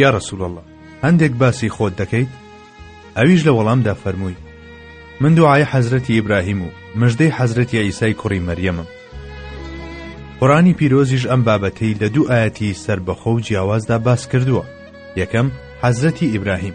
یا رسول اللە هەندێک باسی خۆت دەکەیت ئەویش لە وەڵامدا فەرمووی من دوعای حەزرەتی ئیبراهیم و مژدەی حەزرەتی ئیسای کوڕی مەریەمم قڕانی پیرۆزیش ئەم بابەتەی لە دوو ئاەتی سربەخۆ و جیاوازدا باس کردووە یەکەم حەزرەتی ئیبراهیم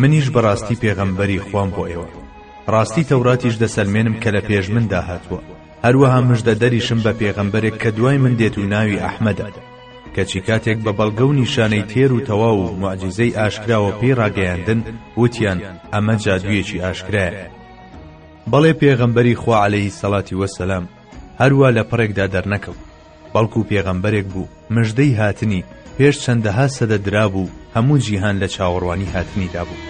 منیش بەڕاستی پێغەمبەری خوام بۆ ئێوە ڕاستی تەوراتیش دەسەلمێنم کە لە پێش مندا هاتووە هەروەها مژدە دەریشم بە پێغەمبەرێک کە دوای من دێت و ناوی ئەحمەدە کەچی کاتێک بە بەڵگە و نیشانەی تێر و تەواو و معجزەی ئاشکراوە پێی ڕاگەیاندن وتیان ئەمە جادوویەکی ئاشکرایە بەڵێ پێغەمبەری خوا عەلەیهی سەڵاتی وەسەلام هەروا لە پەڕێکدا دەرنەکەوت بەڵکو پێغەمبەرێک بوو مژدەی هاتنی پێش چەندەها سەدە درابوو و هەموو جیهان لە چاوەڕوانی هاتنیدا بوو.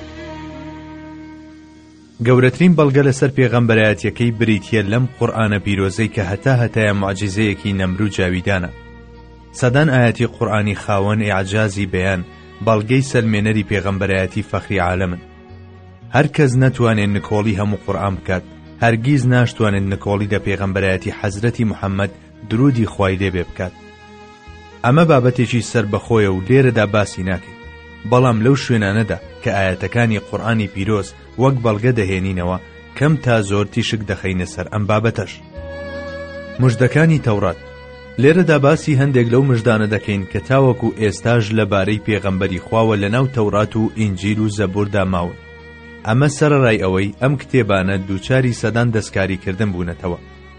گەورەترین بەڵگە لەسەر پێغەمبەرایەتیەکەی بریتیە لەم قورئانە پیرۆزەی کە هەتا هەتایە موعجیزەیەکی نەمر و جاویدانە. سەدان ئایەتی قورئانی خاوەن ئیعجازی بەیان بەڵگەی سەلمێنەری پێغەمبەرایەتی فەخری عالەمن. هەر کەس نەتوانێ نکۆڵی هەموو قورئان بکات هەرگیز ناشتوانێت نکۆڵی لە پێغەمبەرایەتی حەزرەتی محەمەد درودی خوای لێبێ بکات ئەمە بابەتێکی سەربەخۆیە و لێرەدا باسی ناکەین بەڵام لەو شوێنانەدا کە ئاەتەکانی قورآانی پیرۆز وەک بەڵگە دەهێنینەوە کەم تا زۆر تیشک دەخەینە سەر ئەم بابەتەش مژدەکانی تەورات لێرەدا باسی هەندێک لەو مژدانە دەکەین کە تاوەکو ئێستاش لەبارەی پێغەمبەری خواوە لە ناو تەورات و ئینجیل و زەبوردا ماون ئەمە سەرڕای ئەوەی ئەم کتێبانە دووچاری سەدان دەستکاریکردن بوونەتەوە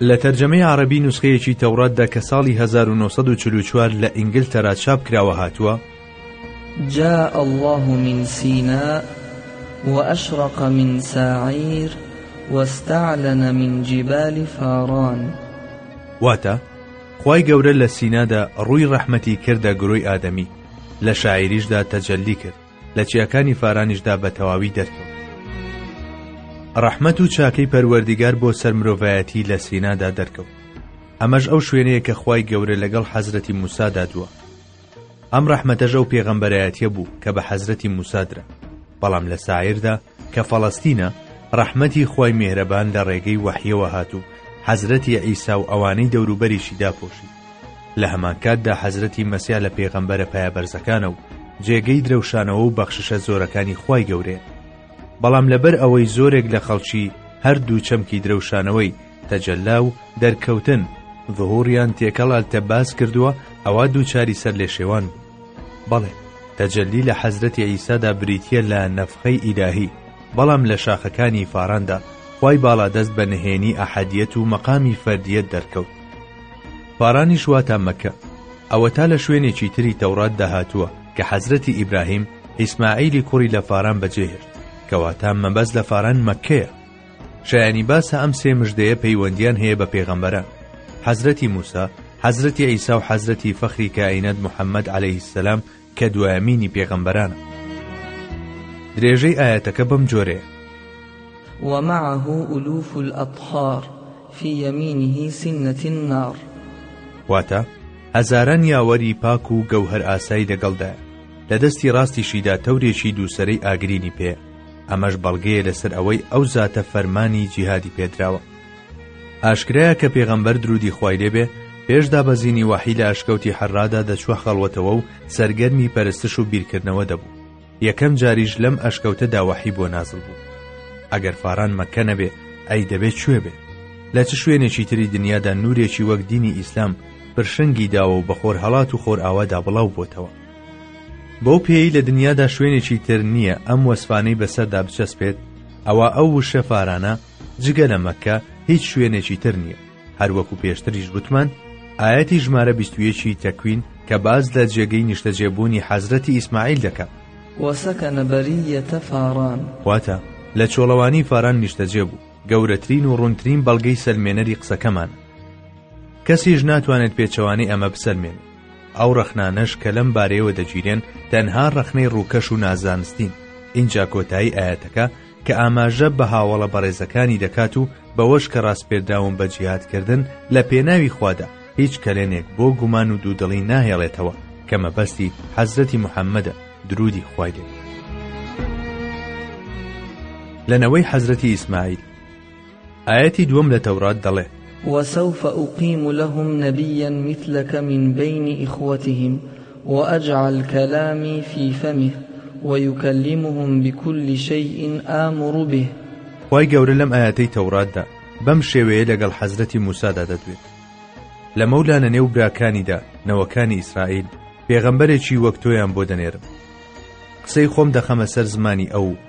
لە تەرجەمەی عەڕەبی نوسخەیەکی تەوراتدا کە ساڵی هەزار و نۆ سەد و چل و چوار لە ئینگلتەرا چاپ کراوە هاتووە، جاء اللە من سیناء واشرق من ساعیر واستعلن من جبال فاران. واتە، خوای گەورە لە سینادا ڕووی ڕەحمەتی کردە گرۆی ئادەمی، لە شاعیریشدا تەجەلی کرد. لە چیاکانی فارانیشدا بە تەواوی دەرکەوت ڕەحمەت و چاکەی پەروەردیگار بۆ سەر مرۆڤایەتی لە سینادا دەرکەوت ئەمەش ئەو شوێنەیە کە خی گەورە لەگەڵ حەزرەتی موسادا دووە ئەم ڕەحمەتەژە و پێغەمبەرایەتە بوو کە بە حەزرەتی موسادرا بەڵام لە سایردا کە فەڵەستینە ڕەحمەتی خوای میهرەبان لە ڕێگەی وەحیەوە هات و حەزرەتی عیسا و ئەوانەی دەوروبەریشی داپۆشی لە هەمانکاتدا حەزرەتی مەسیا لە پێغەمبەرە پایەبەرزەکانە و جێگەی درەوشانەوە و بەخششە زۆرەکانی خوای گەورەیە بەڵام لەبەر ئەوەی زۆرێک لە خەڵکی هەردوو چەمکی درەوشانەوەی تەجەللا و دەرکەوتن، ظهوریان تێکەڵ التباس کردووە ئەوا دووچاری سەرلێشێوان بوون. بەڵێ تەجەللی لە حەزرەتی عیسادا بریتییە لە نەفخەی ئیلاهی، بەڵام لە شاخەکانی فاراندا خوای باڵادەست بە نهێنی ئەحەدیەت و مەقامی فەردیەت دەرکەوت. فارانیش واتە مەکە. ئەوەتا لە شوێنێکی تری تەوراتدا هاتووە کە حەزرەتی ئیبراهیم ئیسماعیلی کوڕی لە فاران بەجێهێشت، کەواتە مەبەست لە فاران مەککەیە. شایانی باسە ئەم سێ مژدەیە پەیوەندیان هەیە بە پێغەمبەران حەزرەتی موسا حەزرەتی ئەیسا و حەزرەتی فەخری کائینەت محەممەد عليهەی سەسلام کە دوایەمینی پێغەمبەرانە درێژەی ئاەتەکە بەم جۆرێ ومعه ألوف الأطهار في يمينه سنة النار واتە هەزاران یاوەری پاک و گەوهەر ئاسایی لەگەڵدایە لە دەستی ڕاستیشیدا تەورێکی دووسەرەی ئاگرینی پێ ئەمەش بەڵگەیە لەسەر ئەوەی ئەو زاتە فەرمانی جیهادی پێدراوە ئاشکرایە کە پێغەمبەر درودی خوای لێبێ پێشدا بەزینی وەحی لە ئەشکەوتی حەرادا دەچوە خەڵوەتەوە و سەرگەرمی پەرستش و بیرکردنەوە دەبوو یەکەم جاریش لەم ئەشکەوتە داوەحی بۆ نازل بوو ئەگەر فاران مەکە نەبێ ئەی دەبێت کوێ بێ لە چ شوێنێکی تری دنیادا نورێکی وەک دینی ئیسلام پرشنگی داوە و بە خۆر هەڵات و خۆر ئاوادا بڵاو بۆتەوە بەو پێیەی لە دنیادا شوێنێکی تر نییە ئەم وەسفانەی بەسەردا بچەسپێت ئەوا ئەو وشە فارانە جگە لە مەکە هیچ شوێنێکی تر نییە هەروەکو پێشتریش وتمان ئاەتی ژمارە 21 تەکوین کە باز لە جێگەی نیشتەجێبوونی حەزرەتی ئیسماعیل دەکە وەسەکەنە بەریەتە فاران واتە لە چۆڵەوانی فاران نیشتەجێ بوو گەورەترین و ڕوونترین بەڵگەی سەلمێنەری قسەکەمان کەسیش ناتوانێت پێچەوانەی ئەمە بسەلمێنێت ئەو ڕەخنانەش کە لەم بارەیەوە دەگیرێن تەنها ڕەخنەی ڕووکەش و نازانستین ئینجا کۆتایی ئاەتەکە کە ئاماژە بە هاوڵە بەڕێزەکانی دەکات و بەوەش کە ڕاستپێدراون بە جیادکردن لە پێناوی خوادا هیچ کەلێنێک بۆ گومان و دوودڵی ناهێڵێتەوە کە مەبەستی حەزرەتی محەممەدە درودی خوای لێ لەنەوەی حەزرەتی ئیسماعیل ئایەتی دووەم لە تەورات دەڵێ. وسوف اقیم لهم نبیا مثلک من بین اخوتهم واجعل کلامی فی فمه ویکلمهم بکل شیء آمر به. خوای گەورە لەم ئایەتەی تەوراتدا بەم شێوەیە لەگەڵ حەزرەتی موسادا دەدوێت لەمەولا لە نێو براکانیدا نەوەکانی ئیسرائیل پێغەمبەرێکی وەک تۆیان بۆ دەنێرم قسەی خۆم دەخەمە سەر زمانی ئەو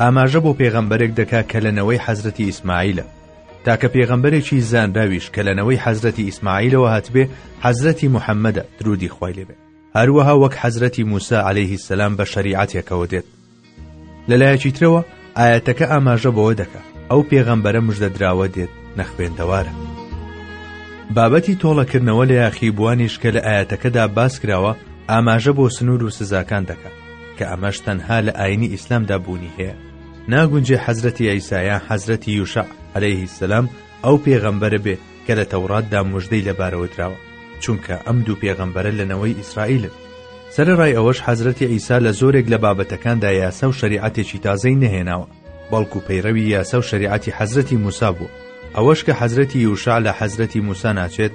ئاماژە بۆ پێغەمبەرێک دەکا کە لە نەوەی حەزرەتی ئیسماعیلە، تاکە پێغەمبەرێکی زانراویش کە لە نەوەی حەزرەتی ئیسماعیلەوە هاتبێ حەزرەتی محەممەدە، دروودی خوای لێ بێ، هەروەها وەک حەزرەتی مووسا عەلەیهی سەلام بە شەریعەتێکەوە دێت. لە لایەکی ترەوە ئایەتەکە ئاماژە بەوە دەکا ئەو پێغەمبەرە مژدەدراوە دێت نە خوێندەوارە. بابەتی تۆڵەکردنەوە لە یاخیبووانیش کە لە ئایەتەکەدا باس کراوە ئاماژە بۆ سنوور و سزاکان دەکا، کە ئەمەش تەنها لە ئاینی ئیسلامدا بوونی هەیە ناگونجێ حەزرەتی ئەیسایە حەزرەتی یوشع عليهەیهی سلام ئەو پێغەمبەرە بێ کە لە تەوڕاتدا مژدەی لەبارەوە دراوە چونکە ئەم دوو پێغەمبەرە لە نەوەی ئیسرائیلن سەرڕای ئەوەش حەزرەتی ئیسا لە زۆرێک لە بابەتەکاندا یاسا و شریعەتێکی تازەی نەهێناوە بەڵکو پەیڕەوی یاسا و شریعەتی حەزرەتی موسا بوو ئەوەش کە حەزرەتی یوشع لە حەزرەتی موسا ناچێت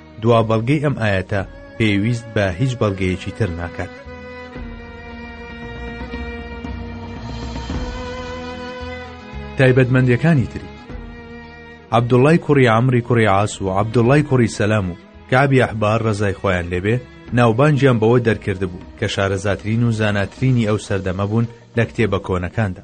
دوا بەڵگەی ئەم ئایەتە پێویست بە هیچ بەڵگەیەکی تر ناکات تایبەتمەندەکانی تری عبدوڵای کوڕی ئەمری کوڕی ئاس و عبدوڵای کوڕی سەلام و کابی ئەحبار ڕزای خۆیان لێبێ ناوبانجیان بەوە دەرکرد بوو کە شارەزاترین و زاناترینی ئەو سەردەمە بوون لە کتێبە کۆنەکاندا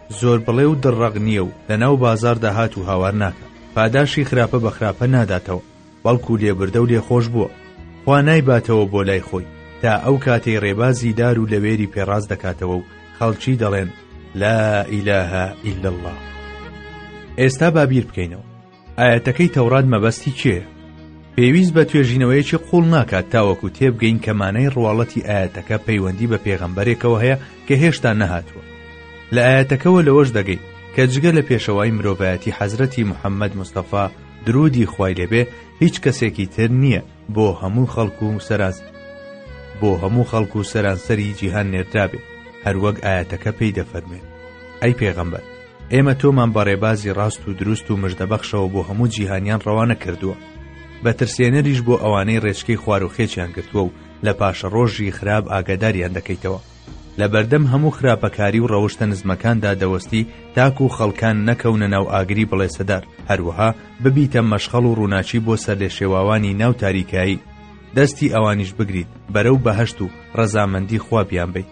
زۆر بڵێ و دڕەق نییە و لە ناو بازاڕدا هات و هاوار ناکا، پاداشی خراپە بە خراپە ناداتەوە، بەڵکوو لێبردە و لێخۆش بووە، خوا نایباتەوە بۆ لای خۆی، تا ئەو کاتەی ڕێبازی دار و لەوێری پێ ڕاست دەکاتەوە و خەڵکی دەڵێن، لا ئیلاهە ئیلا اللە. ئێستا با بیر بکەینەوە. ئایەتەکەی تەورات مەبەستی کێیە؟ پێویست بە توێژینەوەیەکی قوڵ ناکات تاوەکو تێبگەین کە مانای ڕواڵەتی ئاەتەکە پەیوەندی بە پێغەمبەرێکەوە هەیە کە هێشتا نەهاتووە لە ئاەتەکەەوە لەوەش دەگەین کە جگە لە پێشەوای مرۆڤایەتی حەزرەتی محەممەد مستەفا درودی خوای لێبێ هیچ کەسێکی تر نییە بۆ هەموو خەڵک و سەراز بۆ هەموو خەڵک و سەرانسەری جیهان نێردرابێ هەروەک ئاەتەکە پێی دەفەرمێن ئەی پێغەمبەر ئێمە تۆمان بە ڕێبازی ڕاست و دروست و مژدەبەخشەوە بۆ هەموو جیهانیان ڕەوانە کردووە بە ترسێنەریش بۆ ئەوانەی ڕێچکەی خوارو خێچیان گرتووە و لە پاشە ڕۆژی خراپ ئاگاداریان دەکەیتەوە لە بەردەم هەموو خراپەکاری و ڕەوشتە نزمەکاندا دەوەستی تاکو خەڵکان نەکەونە ناو ئاگری بڵێسەدار، هەروەها ببیتە مەشخەڵ و ڕووناکی بۆ سەرلێشێواوانی ناو تاریکایی، دەستی ئەوانیش بگریت بەرەو بەهەشت و ڕەزامەندی خوا بیانبەیت.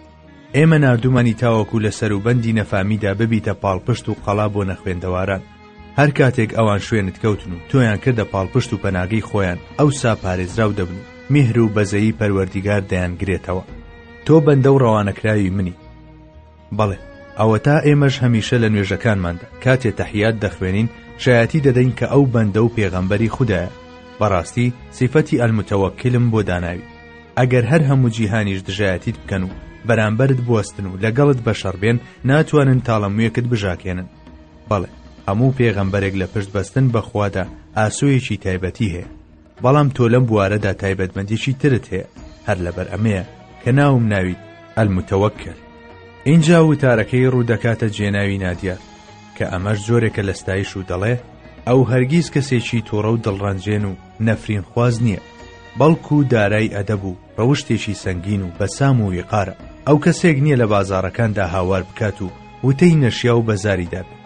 ئێمە ناردوومانی تاوەکو لە سەروبەندی نەفامیدا ببیتە پاڵپشت و قەڵا بۆ نەخوێندەواران، هەر کاتێک ئەوان شوێنت کەوتن و تۆیان کردە پاڵپشت و پەناگەی خۆیان ئەوسا پارێزراو دەبن و میهر و بەزەیی پەروەردیگار دەیانگرێتەوە تۆ بەندە و ڕەوانەکراوی منی بەڵێ ئەوەتا ئێمەش هەمیشە لە نوێژەکانماندا کاتێ تەحیات دەخوێنین شایەتی دەدەین کە ئەو بەندە و پێغەمبەری خوددایە بەڕاستی سیفەتی ئەلمتەوەکلم بۆ داناوی ئەگەر هەر هەموو جیهانیش دژایەتیت بکەن و بەرامبەرت بوەستن و لەگەڵت بەشەڕ بێن ناتوانن تاڵەمویەکت بژاکێنن بەڵێ هەموو پێغەمبەرێک لە پشت بەستن بەخوادا ئاسۆیەکی تایبەتی هەیە بەڵام تۆ لەم بوارەدا تایبەتمەندێکی ترت هەیە هەر لەبەر ئەمەیە کە ناوم ناویت ئەلمتەوەک کرد اینجا وتارەکەی ڕوودەکاتە جێناوی نادیار کە ئەمەش جۆرێکە لە ستایش و دەڵێ ئەو هەرگیز کەسێکی تووڕە و دڵڕەنجێن و نەفرین خواز نییە بەڵکو دارای ئەدەبوو بەوشتێکی سەنگین و بەسام و ویقارە ئەو کەسێک نییە لە بازاڕەکاندا هاوار بکات و وتەی نەشیاو بە زاری دابێت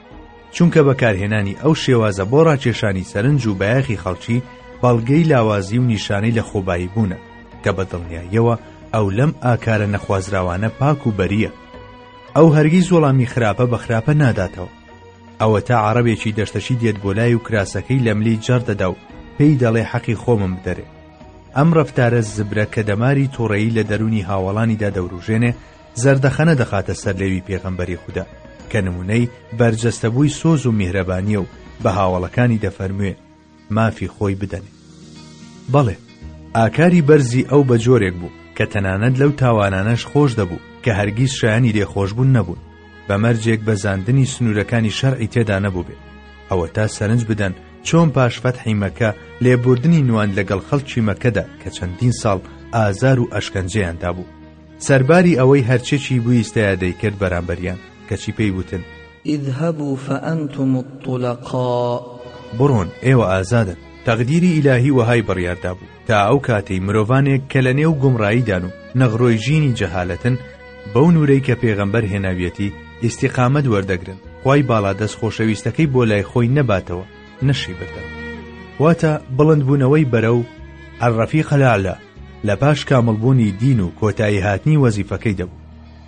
چونکە بەکارهێنانی ئەو شێوازە بۆ ڕاکێشانی سەرنج و بایەخی خەڵکی بەڵگەی لاوازی و نیشانەی لە خۆبایی بوونە کە بە دڵنیاییەوە ئەو لەم ئاکارە نەخوازراوانە پاک و بەریە ئەو هەرگیز وەڵامی خراپە بە خراپە ناداتەوە ئەوە تا عربێکی دەشتەشی دێت بۆ لای و کراسەکەی لەملی جەردەدا و پێی دەڵێ حەقی خۆمم بدەرێ ئەم ڕەفتارە زبرە کە دەماری توڕەیی لە دەروونی هاوەڵانیدا دەوروژێنێ، زەردەخەنە دەخاتە سەر لێوی پێغەمبەری خودا، کە نموونەی بەرجەستەبووی سۆز و میهرەبانییە و بە هاوەڵەکانی دەفەرموێ، مافی خۆی بدەنێ. بەڵێ، ئاکاری بەرزی ئەو بە جۆرێک بوو، کە تەنانەت لەو تاوانانەش خۆش دەبوو، کە هەرگیز شایانی لێخۆشبوون نەبوون. بە مەرجێک بە زاندنی سنوورەکانی شەرعی تێدا نەبووبێ ئەوەتا سەرنج بدەن چۆن پاش فەتحی مەکە لێبوردنی نوان لەگەڵ خەڵکی مەکەدا کە چەندین ساڵ ئازار و ئەشکەنجەیان دابوو سەرباری ئەوەی هەرچێکی بویستەیە دەیکرد بەرامبەریان کەچی پێی وتن اذهبوا فأنتم الطلقاء بڕۆن ئێوە ئازادن تەقدیری ئیلاهی وەهای بڕیاردا بوو تا ئەو کاتەی مرۆڤانێک کە لە نێو گومڕاییدان و نەغرۆی ژینی جەهالەتن بەو نورەی کە پێغەمبەر هێناویەتی ئیسیقامەت وەردەگرن خی باڵادەست خۆشەویستەکەی بۆ لای خۆی نەباتەوە نەشی بردن واتە بڵندبوونەوەی بەرە و عرەفی قەلالە لە پاش کامڵبوونی دین و کۆتایی هاتنی وەزیفەکەی دەبوو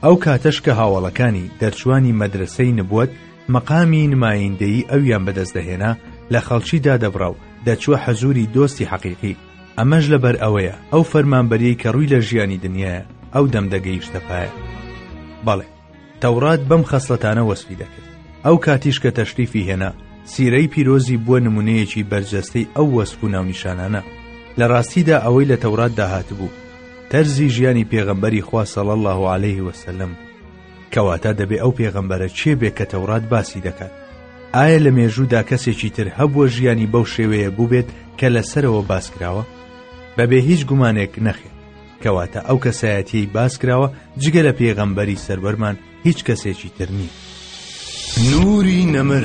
ئەو کاتەش کە هاوڵەکانی دەرچوانی مەدرسەی نبووت مەقامی نمایندەیی ئەویان بەدەست دەهێنا لە خەڵکی دادەبڕا و دەچووە حەزوری دۆستی حەقیقی ئەمەش لەبەر ئەوەیە ئەو فەرمانبەریەی کە ڕووی لە ژیانی دنیاە ئەو دەم دەگەیشتە پایە بەڵێ تەوڕات بەم خەسلەتانە وەسفی دەکرد ئەو کاتیش کە تەشریفی هێنا سیرەی پیرۆزی بووە نمونەیەکی بەرجەستەی ئەو وەسف و ناونیشانانە لە ڕاستیدا ئەوەی لە تەورات داهاتبوو تەرزی ژیانی پێغەمبەری خوا سەڵ الله عليه وسلم کەواتە دەبێ ئەو پێغەمبەرە کێ بێ کە تەورات باسی دەکات ئایا لە مێژوودا کەسێکی تر هەبووە ژیانی بەو شێوەیە بووبێت کە لەسەرەوە باسکراوە بەبێ هیچ گومانێک نەخێت کەواتە ئەو کەسایەتیەی باسکراوە جگە لە پێغەمبەری سەروەرمان هیچ کەسێکی تر نییە نوری نەمر.